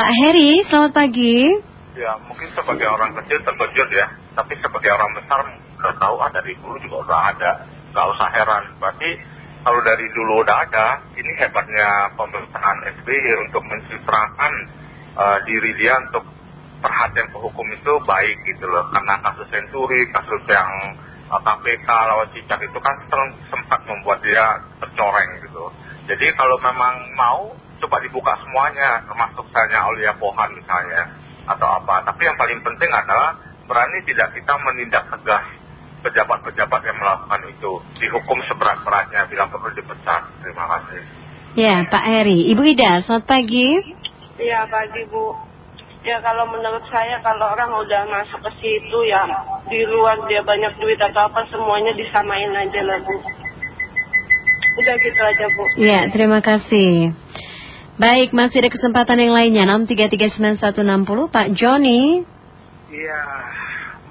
Pak Heri, selamat pagi. Ya, mungkin sebagai orang kecil terkejut ya. Tapi sebagai orang besar nggak tahu ah dari dulu juga udah ada. Nggak usah heran. Berarti kalau dari dulu udah ada, ini hebatnya pemerintahan SBY untuk mencitrakan uh, diri dia untuk perhatian ke hukum itu baik gitu loh. Karena kasus senturi, kasus yang uh, KPK lawan cicak itu kan sempat membuat dia tercoreng gitu. Jadi kalau memang mau, coba dibuka semuanya, termasuk misalnya Aulia Pohan misalnya, atau apa. Tapi yang paling penting adalah berani tidak kita menindak tegas pejabat-pejabat yang melakukan itu. Dihukum seberat-beratnya, bilang perlu dipecat. Terima kasih. Ya, Pak Heri. Ibu Ida, selamat pagi. Iya, pagi Bu. Ya kalau menurut saya kalau orang udah masuk ke situ ya di luar dia banyak duit atau apa semuanya disamain aja lah Bu. Udah gitu aja Bu. Ya, terima kasih. Baik, masih ada kesempatan yang lainnya. 6339160, Pak Joni. Iya,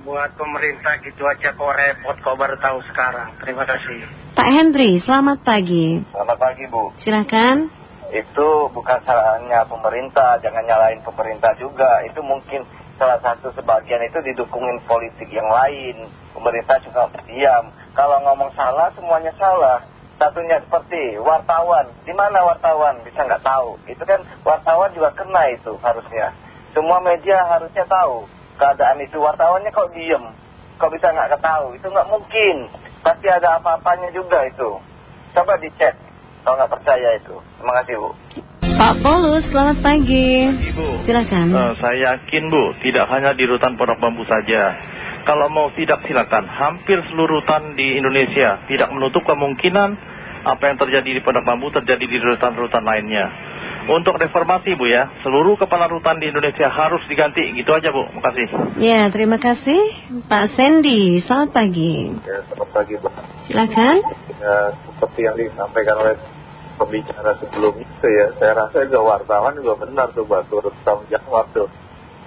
buat pemerintah gitu aja kok repot kok baru tahu sekarang. Terima kasih. Pak Hendri, selamat pagi. Selamat pagi Bu. Silakan. Itu bukan salahnya pemerintah, jangan nyalain pemerintah juga. Itu mungkin salah satu sebagian itu didukungin politik yang lain. Pemerintah juga diam. Kalau ngomong salah, semuanya salah. Satunya seperti wartawan. Di mana wartawan? Bisa nggak tahu. Itu kan wartawan juga kena itu harusnya. Semua media harusnya tahu keadaan itu. Wartawannya kok diem? Kok bisa nggak ketahui? Itu nggak mungkin. Pasti ada apa-apanya juga itu. Coba dicek kalau nggak percaya itu. Terima kasih Bu. Pak Polus, selamat pagi. Ibu. Silakan. Uh, saya yakin Bu, tidak hanya di rutan Pondok Bambu saja. Kalau mau tidak silakan, hampir seluruh rutan di Indonesia tidak menutup kemungkinan apa yang terjadi di Pondok Bambu terjadi di rutan-rutan lainnya. Untuk reformasi Bu ya, seluruh kepala rutan di Indonesia harus diganti. Gitu aja Bu, terima kasih. Ya, terima kasih. Pak Sandy, selamat pagi. Ya, selamat pagi Bu. Silakan. Ya, seperti yang disampaikan oleh pembicara sebelumnya itu ya, saya rasa juga wartawan juga benar tuh Mbak, turut tanggung jawab tuh.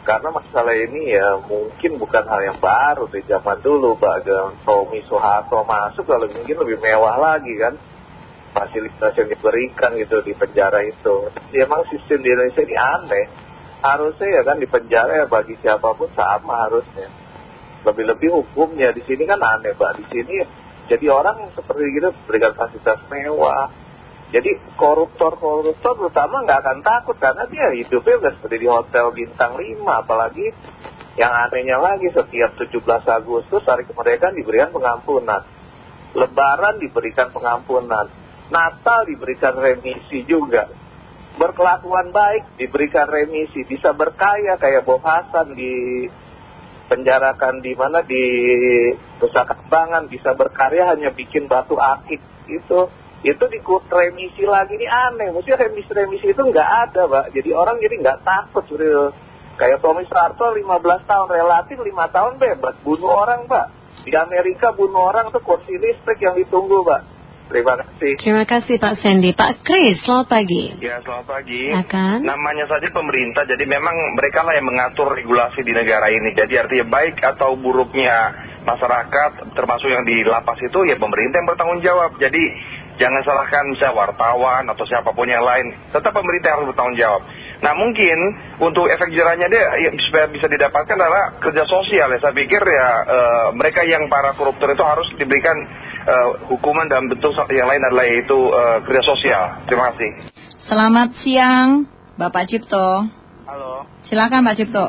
Karena masalah ini ya mungkin bukan hal yang baru di zaman dulu dengan Tommy Soeharto masuk kalau mungkin lebih mewah lagi kan fasilitas yang diberikan gitu di penjara itu. Ya, emang sistem di Indonesia ini aneh. Harusnya ya kan di penjara ya bagi siapa pun sama harusnya. Lebih-lebih hukumnya di sini kan aneh mbak. Di sini jadi orang seperti gitu berikan fasilitas mewah. Jadi koruptor-koruptor terutama nggak akan takut karena dia hidupnya udah seperti di hotel bintang 5. Apalagi yang anehnya lagi setiap 17 Agustus hari kemerdekaan diberikan pengampunan. Lebaran diberikan pengampunan. Natal diberikan remisi juga. Berkelakuan baik diberikan remisi. Bisa berkaya kayak Bob Hasan di penjarakan di mana di Nusa Kambangan. Bisa berkarya hanya bikin batu akik gitu. Itu dikut remisi lagi ini aneh. Maksudnya remisi-remisi itu nggak ada Pak. Jadi orang jadi nggak takut. Real. Kayak Tommy Soeharto 15 tahun relatif 5 tahun bebas. Bunuh orang Pak. Di Amerika bunuh orang tuh kursi listrik yang ditunggu Pak. Terima kasih. Terima kasih Pak Sandy. Pak Kris, selamat pagi. Ya, selamat pagi. Akan. Namanya saja pemerintah, jadi memang mereka lah yang mengatur regulasi di negara ini. Jadi artinya baik atau buruknya masyarakat, termasuk yang di lapas itu, ya pemerintah yang bertanggung jawab. Jadi jangan salahkan misalnya wartawan atau siapa pun yang lain. Tetap pemerintah harus bertanggung jawab. Nah mungkin untuk efek jerahnya dia ya, supaya bisa didapatkan adalah kerja sosial ya. Saya pikir ya uh, mereka yang para koruptor itu harus diberikan uh, hukuman dalam bentuk yang lain adalah yaitu uh, kerja sosial. Terima kasih. Selamat siang Bapak Cipto. Halo. Silakan Pak Cipto.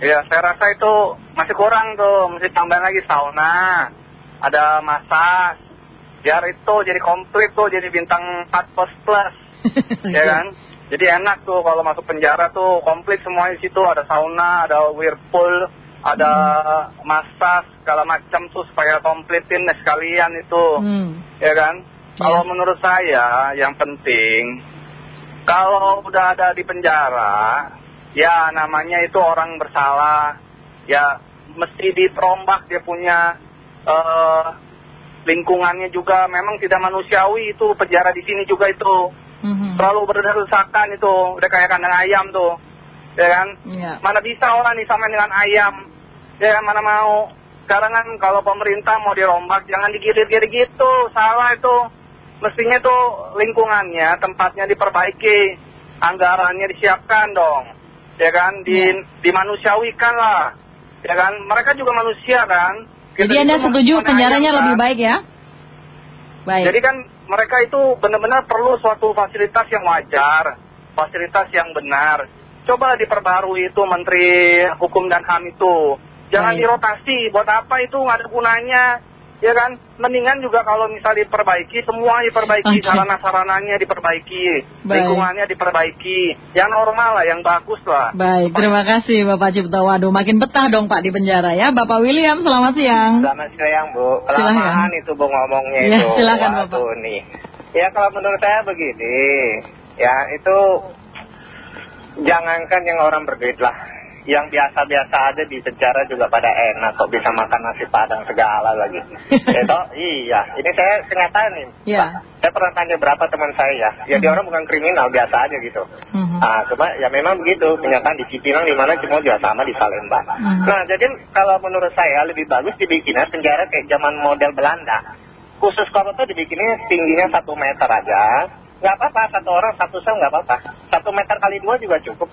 Ya saya rasa itu masih kurang tuh. Mesti tambahin lagi sauna. Ada masas. Biar itu jadi komplit tuh. Jadi bintang 4 plus plus. ya kan? Jadi enak tuh kalau masuk penjara tuh komplit semuanya di situ ada sauna, ada whirlpool, ada massage segala macam tuh supaya komplitin sekalian itu, ya kan? Kalau menurut saya yang penting kalau udah ada di penjara, ya namanya itu orang bersalah, ya mesti diterombak dia punya lingkungannya juga memang tidak manusiawi itu penjara di sini juga itu. Terlalu berdesakan itu, udah kayak kandang ayam tuh, ya kan? Mana bisa orang disamain dengan ayam, ya kan? Mana mau. Sekarang kan kalau pemerintah mau dirombak, jangan digilir-gilir gitu, salah itu. Mestinya tuh lingkungannya, tempatnya diperbaiki, anggarannya disiapkan dong. ya kan, di, dimanusiawikan lah, ya kan, mereka juga manusia kan. Jadi Anda setuju penjaranya lebih baik ya? Baik. Jadi kan mereka itu benar-benar perlu suatu fasilitas yang wajar, fasilitas yang benar. Coba diperbarui itu Menteri Hukum dan HAM itu. Jangan Baik. dirotasi, buat apa itu nggak ada gunanya. Ya kan, mendingan juga kalau misal diperbaiki, semua diperbaiki, Oke. sarana-sarananya diperbaiki, Baik. lingkungannya diperbaiki, yang normal lah, yang bagus lah. Baik, terima kasih Bapak Cipto. Waduh, makin betah dong Pak di penjara ya. Bapak William, selamat siang. Selamat siang Bu, Silakan. kelamaan itu Bu ngomongnya Ya, itu. silakan, Waduh, Bapak. nih. Ya kalau menurut saya begini, ya itu jangankan yang orang berduit lah, yang biasa-biasa aja di penjara juga pada enak kok bisa makan nasi padang segala lagi. itu iya, ini saya kenyataan nih. Ya. Pak. Saya pernah tanya berapa teman saya ya, ya dia orang bukan kriminal biasa aja gitu. Mhm. Ah, cuma ya memang begitu kenyataan di Cipinang di mana cuma juga sama di Salemba. Hmm. Nah, jadi kalau menurut saya lebih bagus dibikinnya penjara kayak zaman model Belanda. Khusus koruptor dibikinnya tingginya satu meter aja. Nggak apa-apa, satu orang satu sel nggak apa-apa. Satu meter kali dua juga cukup.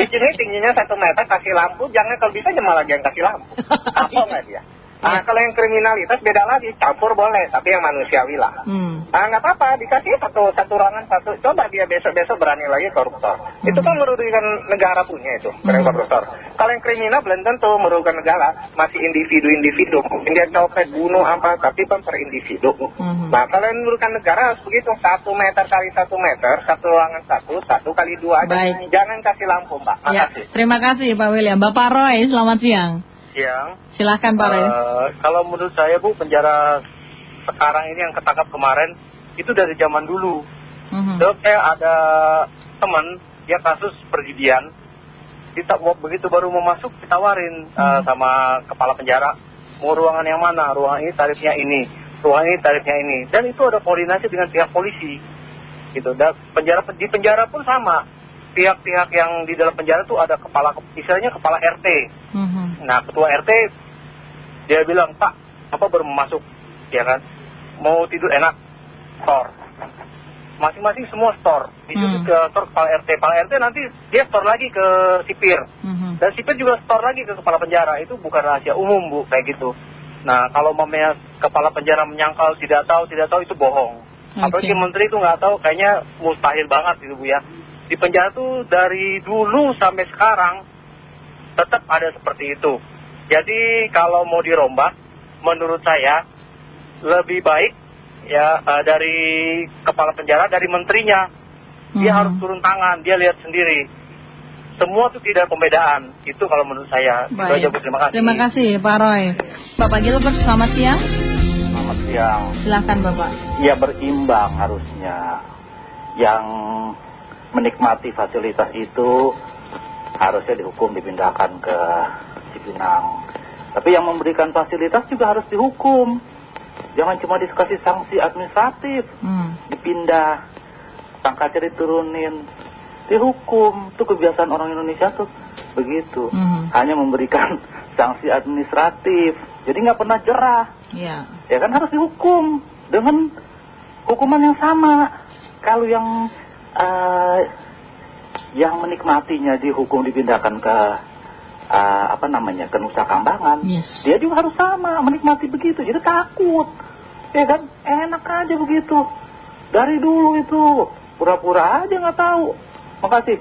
Bikinnya tingginya satu meter, kasih lampu, jangan kalau bisa cuma lagi yang kasih lampu. Apa nggak dia? Nah, kalau yang kriminalitas beda lagi, campur boleh, tapi yang manusiawi lah. Hmm. Ah nggak apa-apa, dikasih satu satu ruangan satu. Coba dia besok-besok berani lagi koruptor. Itu kan merugikan negara punya itu, Hmm. koruptor. Kalau yang kriminal belum tentu merugikan negara, masih individu-individu. Mungkin dia copet, bunuh apa, tapi kan per individu. Mhm. Nah kalau yang merugikan negara harus begitu, satu meter kali satu meter, satu ruangan satu, satu kali dua aja. Baik. Jangan kasih lampu, Mbak. Ya, terima kasih Pak William. Bapak Roy, selamat siang. Siang. Silahkan Pak Roy. Eh, kalau menurut saya Bu, penjara sekarang ini yang ketangkap kemarin, itu dari zaman dulu. Mhm. Terus saya ada teman, dia kasus perjudian. Kita begitu baru mau masuk ditawarin eh, Hmm. sama kepala penjara, mau ruangan yang mana? Ruangan ini tarifnya ini, ruangan ini tarifnya ini. Dan itu ada koordinasi dengan pihak polisi. Gitu. Dan penjara di penjara pun sama. Pihak-pihak yang di dalam penjara tuh ada kepala istilahnya kepala RT. Mhm. Nah ketua RT dia bilang Pak apa baru masuk? Ya kan? Mau tidur enak store. Masing-masing semua store. Itu Hmm. ke store kepala RT kepala RT nanti dia store lagi ke sipir. Mhm. dan sipir juga store lagi ke kepala penjara. Itu bukan rahasia umum bu kayak gitu. Nah kalau mamanya kepala penjara menyangkal tidak tahu tidak tahu itu bohong. Oke. apalagi menteri itu nggak tahu kayaknya mustahil banget itu bu ya. Di penjara tuh dari dulu sampai sekarang tetap ada seperti itu. Jadi kalau mau dirombak, menurut saya lebih baik ya eh, dari kepala penjara, dari menterinya. Dia Mhm. harus turun tangan, dia lihat sendiri. Semua itu tidak pembedaan. Itu kalau menurut saya. Itu Baik. aja Bu, terima kasih. Terima kasih Pak Roy. Bapak Gilbert, selamat siang. Selamat siang. Silahkan Bapak. Ya berimbang harusnya. Yang menikmati fasilitas itu harusnya dihukum dipindahkan ke Cipinang. Tapi yang memberikan fasilitas juga harus dihukum. Jangan cuma dikasih sanksi administratif, Hmm. dipindah, pangkatnya diturunin, dihukum. Itu kebiasaan orang Indonesia tuh begitu. Mhm. Hanya memberikan sanksi administratif. Jadi nggak pernah jerah Ya. ya kan harus dihukum dengan hukuman yang sama. Kalau yang eh, yang menikmatinya dihukum dipindahkan ke eh, apa namanya ke Nusa Kambangan, Yes. dia juga harus sama menikmati begitu. Jadi takut, ya kan enak aja begitu. Dari dulu itu pura-pura aja nggak tahu. Makasih.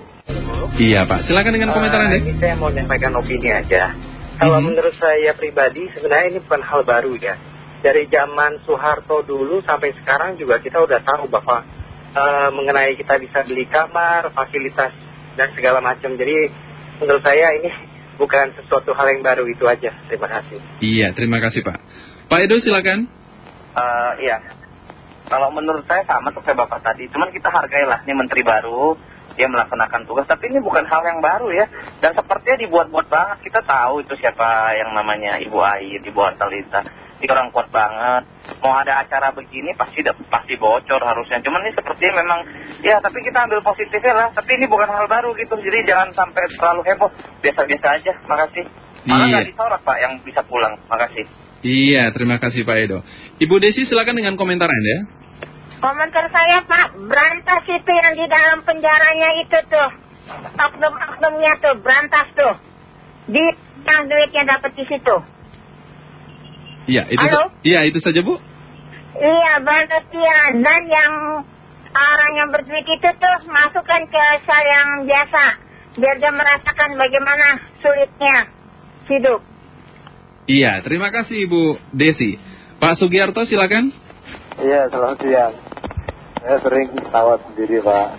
Iya Pak, silakan dengan komentar Eh, Anda. Ini saya mau menyampaikan opini aja. Kalau Mhm. menurut saya pribadi sebenarnya ini bukan hal baru ya. Dari zaman Soeharto dulu sampai sekarang juga kita udah tahu bahwa eh, mengenai kita bisa beli kamar, fasilitas dan segala macam. Jadi menurut saya ini bukan sesuatu hal yang baru itu aja. Terima kasih. Iya, terima kasih Pak. Pak Edo silakan. Eh, iya. Kalau menurut saya sama tuh kayak Bapak tadi. Cuman kita hargailah ini menteri baru, dia melaksanakan tugas. Tapi ini bukan hal yang baru ya. Dan sepertinya dibuat-buat banget. Kita tahu itu siapa yang namanya Ibu Air, Ibu Artalita. Dia orang kuat banget. Mau ada acara begini pasti pasti bocor harusnya. Cuman ini sepertinya memang ya tapi kita ambil positifnya lah. Tapi ini bukan hal baru gitu. Jadi jangan sampai terlalu heboh. Biasa-biasa aja. Makasih. Malah Iya. nggak disorot Pak yang bisa pulang. Makasih. Iya, terima kasih Pak Edo. Ibu Desi silakan dengan komentar Anda. Komentar saya Pak, berantas itu yang di dalam penjaranya itu tuh. oknum-oknumnya tuh berantas tuh. Di yang duitnya dapat di situ. Iya, itu Halo? Iya, itu saja, Bu. Iya, banget ya. Dan yang orang yang berduit itu tuh masukkan ke sel yang biasa. Biar dia merasakan bagaimana sulitnya hidup. Iya, terima kasih Ibu Desi. Pak Sugiarto silakan. Iya, selamat siang. Saya sering ketawa sendiri, Pak.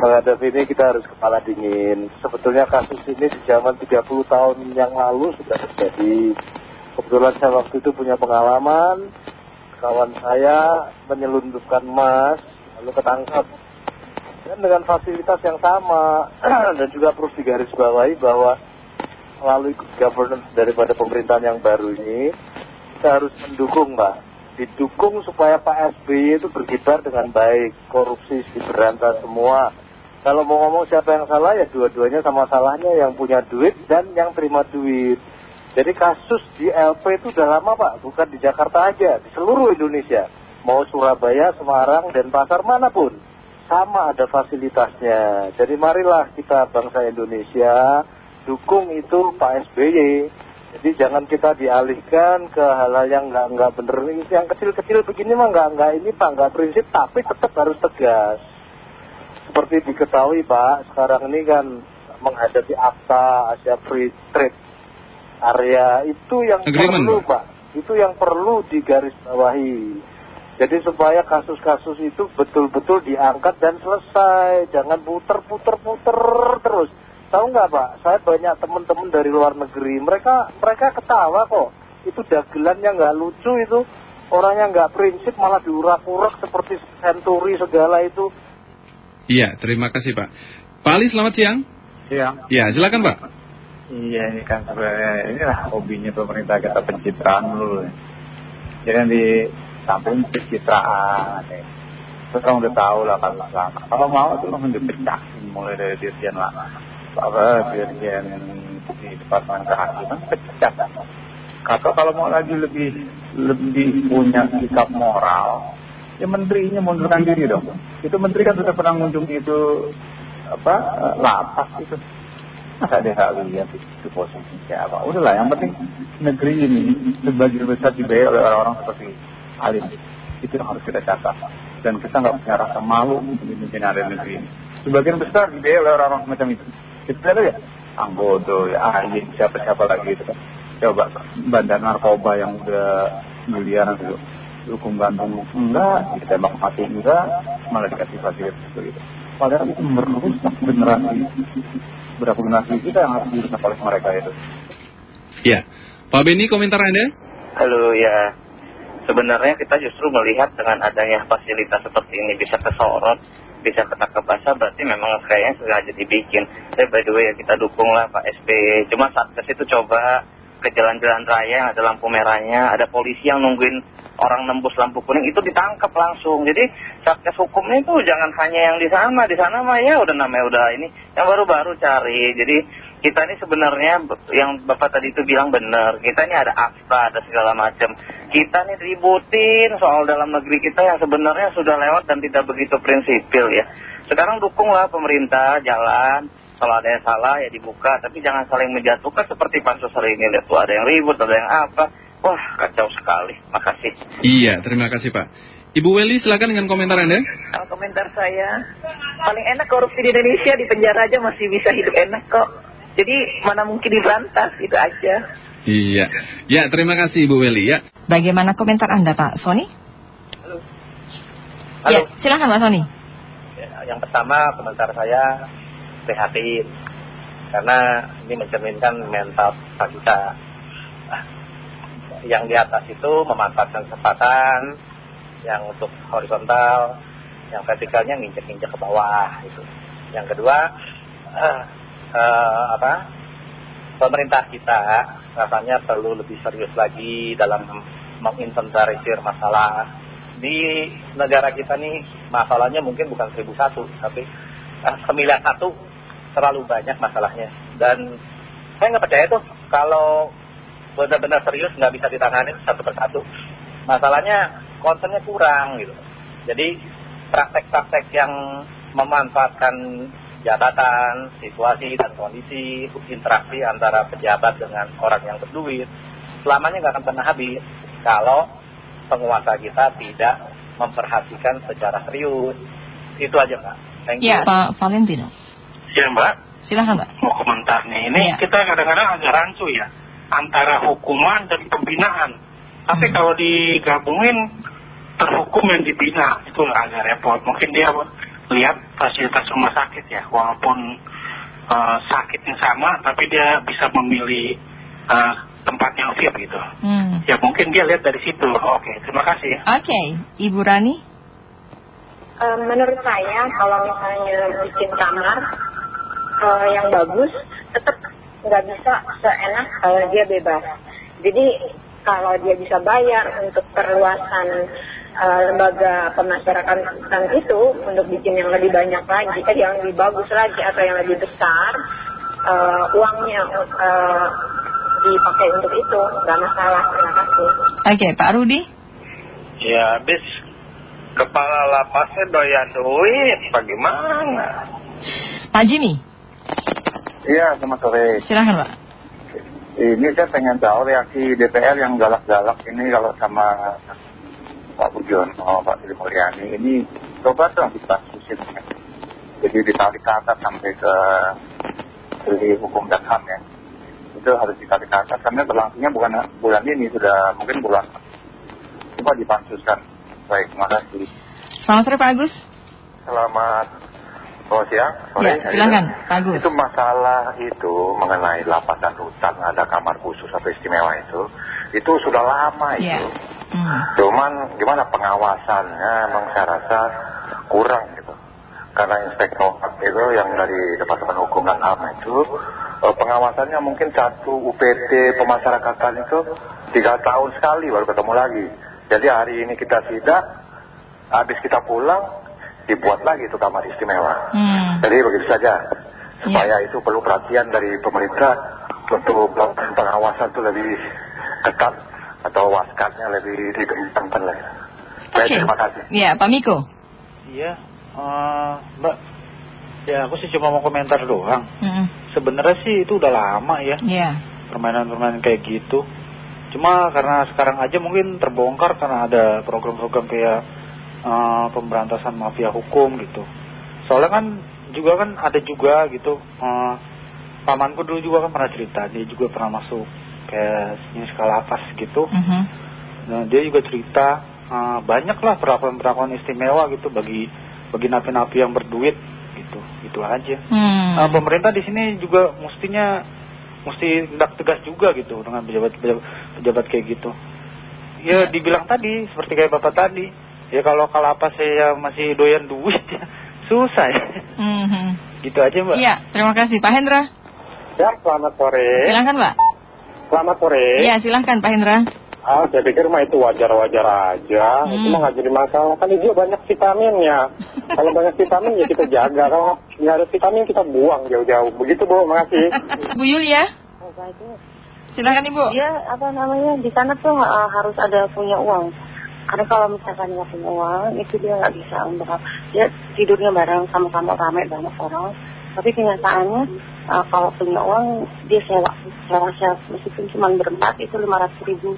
Menghadapi ini kita harus kepala dingin. Sebetulnya kasus ini di zaman 30 tahun yang lalu sudah terjadi. Kebetulan saya waktu itu punya pengalaman. Kawan saya menyelundupkan emas, lalu ketangkap. Dan dengan fasilitas yang sama. Dan juga perlu digarisbawahi bahwa melalui governance daripada pemerintahan yang baru ini, kita harus mendukung, Pak didukung supaya Pak SBY itu berkibar dengan baik, korupsi diberantas semua. Kalau mau ngomong siapa yang salah ya dua-duanya sama salahnya yang punya duit dan yang terima duit. Jadi kasus di LP itu udah lama Pak, bukan di Jakarta aja, di seluruh Indonesia. Mau Surabaya, Semarang, dan pasar mana pun. Sama ada fasilitasnya. Jadi marilah kita bangsa Indonesia dukung itu Pak SBY. Jadi jangan kita dialihkan ke hal-hal yang nggak nggak bener. Yang kecil-kecil begini mah nggak nggak ini pak nggak prinsip, tapi tetap harus tegas. Seperti diketahui pak, sekarang ini kan menghadapi akta Asia Free Trade area itu yang Agreement, perlu Pak. itu yang perlu digarisbawahi. Jadi supaya kasus-kasus itu betul-betul diangkat dan selesai, jangan puter-puter-puter terus. Tahu nggak Pak, saya banyak teman-teman dari luar negeri, mereka mereka ketawa kok. Itu dagelannya nggak lucu itu, orangnya nggak prinsip malah diurak-urak seperti senturi segala itu. Iya, terima kasih Pak. Pak Ali, selamat siang. Siang. Ya, silakan Pak. Iya ini kan sebenarnya inilah hobinya pemerintah kita pencitraan dulu. Jadi yang di samping pencitraan. Ya. Terus orang udah tahu lah kalau lama. Kalau mau tuh langsung dipecah mulai dari dirjen lah. Apa dirjen di departemen kehakiman pecah. Kata kalau mau lagi lebih lebih punya sikap moral, ya menterinya mundurkan diri dong. Itu menteri kan sudah pernah mengunjungi itu apa eh, lapas itu. Masa nggak lihat itu posisinya apa? Udahlah, yang penting negeri ini sebagian besar dibayar oleh orang-orang seperti Alim. Itu yang harus kita catat. Dan kita nggak punya rasa malu memimpin ada negeri ini. Sebagian besar dibayar oleh orang-orang semacam itu. Kita lihat ya, Anggodo, ya Ayin, siapa-siapa lagi itu kan. Coba bandar narkoba yang udah miliaran itu hukum gantung enggak, ditembak mati enggak, malah dikasih fasilitas begitu. Padahal itu merusak generasi berapa generasi kita yang harus dirusak oleh mereka itu. Ya, Pak Beni komentar Anda? Halo ya, sebenarnya kita justru melihat dengan adanya fasilitas seperti ini bisa kesorot, bisa ketangkep basah berarti memang kayaknya sengaja dibikin. Tapi by the way ya kita dukung lah Pak SBY. Cuma Satgas itu coba ke jalan-jalan raya yang ada lampu merahnya, ada polisi yang nungguin orang nembus lampu kuning itu ditangkap langsung. Jadi Satgas hukumnya itu jangan hanya yang di sana, di sana mah ya udah namanya udah ini yang baru-baru cari. Jadi kita ini sebenarnya yang Bapak tadi itu bilang benar, kita ini ada akta, ada segala macam. Kita nih ributin soal dalam negeri kita yang sebenarnya sudah lewat dan tidak begitu prinsipil ya. Sekarang dukunglah pemerintah jalan, kalau ada yang salah ya dibuka, tapi jangan saling menjatuhkan seperti pansus hari ini. Lihat tuh ada yang ribut, ada yang apa. Wah kacau sekali, makasih. Iya, terima kasih Pak. Ibu Weli, silakan dengan komentar Anda. Kalau komentar saya, paling enak korupsi di Indonesia di penjara aja masih bisa hidup enak kok. Jadi mana mungkin diberantas, itu aja. Iya. Ya, terima kasih Ibu Weli ya. Bagaimana komentar Anda Pak Sony? Halo. Ya, silakan Pak Sony. Ya, yang pertama komentar saya prihatin karena ini mencerminkan mental kita yang di atas itu memanfaatkan kesempatan yang untuk horizontal yang vertikalnya nginjek-nginjek ke bawah gitu. yang kedua eh, eh, apa pemerintah kita rasanya perlu lebih serius lagi dalam menginventarisir masalah di negara kita nih masalahnya mungkin bukan seribu satu tapi eh, sembilan satu terlalu banyak masalahnya dan saya nggak percaya tuh kalau benar-benar serius nggak bisa ditangani satu persatu masalahnya concernnya kurang gitu jadi praktek-praktek yang memanfaatkan jabatan, situasi dan kondisi, interaksi antara pejabat dengan orang yang berduit, selamanya nggak akan pernah habis kalau penguasa kita tidak memperhatikan secara serius. Itu aja Pak. Thank you. Ya, Pak Valentino. Ya Mbak, Silahkan Mbak. mau komentar nih. Ini Iya. kita kadang-kadang agak rancu ya. Antara hukuman dan pembinaan. Tapi Hmm. kalau digabungin, terhukum yang dibina. Itu agak repot. Mungkin dia lihat fasilitas rumah sakit ya. Walaupun eh, sakitnya sama, tapi dia bisa memilih eh, tempat yang fit gitu. Hmm. Ya mungkin dia lihat dari situ. Oke, terima kasih. Oke, Ibu Rani. Eh, menurut saya kalau misalnya bikin kamar eh, yang bagus nggak bisa seenak kalau dia bebas jadi kalau dia bisa bayar untuk perluasan eh, lembaga pemasyarakatan itu untuk bikin yang lebih banyak lagi eh, yang lebih bagus lagi atau yang lebih besar eh, uangnya eh, dipakai untuk itu nggak masalah terima kasih Oke, Pak Rudi. Ya habis kepala lapasnya doyan duit, bagaimana? Pak Jimmy. Iya, selamat sore. Silahkan Pak. Ini saya pengen tahu reaksi DPR yang galak-galak ini kalau sama Pak Bujono, Pak Sri Mulyani. Ini coba dong dipansusin. Jadi ditarik ke atas sampai ke di hukum dan HAM ya. Itu harus ditarik ke atas karena berlangsungnya bukan bulan ini, sudah mungkin bulan. Coba dipansuskan. Baik, terima kasih. Selamat sore Pak Agus. Selamat sore siang. Sore, Ya, silakan Pak Agus. Itu masalah itu mengenai lapasan hutan ada kamar khusus atau istimewa itu, itu sudah lama itu. Ya. Hmm. Cuman gimana pengawasannya emang saya rasa kurang gitu. Karena inspektor itu yang dari Departemen Hukum dan HAM itu eh, pengawasannya mungkin satu UPT pemasyarakatan itu tiga tahun sekali baru ketemu lagi. Jadi hari ini kita sidak, habis kita pulang dibuat lagi itu kamar istimewa. Hmm. Jadi begitu saja. Supaya itu perlu perhatian dari pemerintah untuk melakukan pengawasan itu lebih ketat atau waskatnya lebih dikencangkan lagi. Baik, Oke. terima kasih. Ya, Pak Miko. Iya, eh, Mbak. Ya aku sih cuma mau komentar doang. Hmm. Sebenarnya sih itu udah lama ya Ya. permainan-permainan kayak gitu. Cuma karena sekarang aja mungkin terbongkar karena ada program-program kayak eh, pemberantasan mafia hukum gitu. Soalnya kan juga kan ada juga gitu. eh, pamanku dulu juga kan pernah cerita dia juga pernah masuk kayak ini skala lapas gitu. Mhm. Nah, dia juga cerita eh, banyak lah perlakuan-perlakuan istimewa gitu bagi bagi napi-napi yang berduit gitu, gitu aja. Hmm. Nah, pemerintah di sini juga mestinya mesti tindak tegas juga gitu dengan pejabat-pejabat pejabat kayak gitu. Ya dibilang tadi seperti kayak bapak tadi, ya kalau kalapas saya masih doyan duit ya susah ya. Mhm. Gitu aja mbak. Iya, terima kasih Pak Hendra. Ya, selamat sore. Silahkan Pak. Selamat sore. Iya, silahkan Pak Hendra. Ah, saya pikir mah itu wajar-wajar aja. Itu mah nggak jadi masalah. Kan dia banyak vitaminnya. Kalau banyak vitamin ya kita jaga. Kalau nggak ada vitamin kita buang jauh-jauh. Begitu Bu, makasih. Bu Yulia. Silahkan Ibu. Dia apa namanya di sana tuh uh, harus ada punya uang. Karena kalau misalkan nggak punya uang itu dia nggak bisa untuk dia tidurnya bareng sama-sama ramai banyak orang. Tapi kenyataannya uh, kalau punya uang dia sewa sewa sewa meskipun cuma berempat itu lima ratus ribu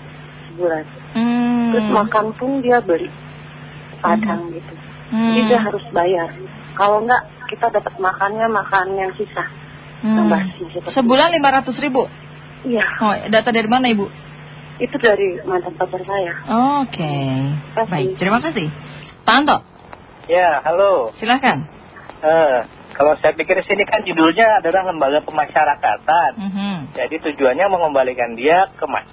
sebulan. Hmm. Terus makan pun dia beli padang gitu. Jadi Hmm. dia harus bayar. Kalau enggak kita dapat makannya makan yang sisa. Hmm. Sisa. Sebulan 500 ribu? Iya. Oh, data dari mana Ibu? Itu dari mantan pacar saya. Oke. Baik, terima kasih. Pak Anto, Ya, halo. silahkan. Eh, kalau saya pikir sini kan judulnya adalah lembaga pemasyarakatan. Mhm. Jadi tujuannya mengembalikan dia ke mas.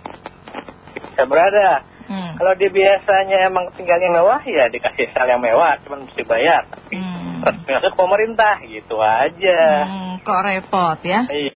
Bisa berada. Hmm. Kalau dia biasanya emang tinggalnya mewah ya dikasih sel yang mewah, cuma mesti bayar. Tapi Hmm. resmi masuk pemerintah gitu aja. Hmm, kok repot ya? Iya.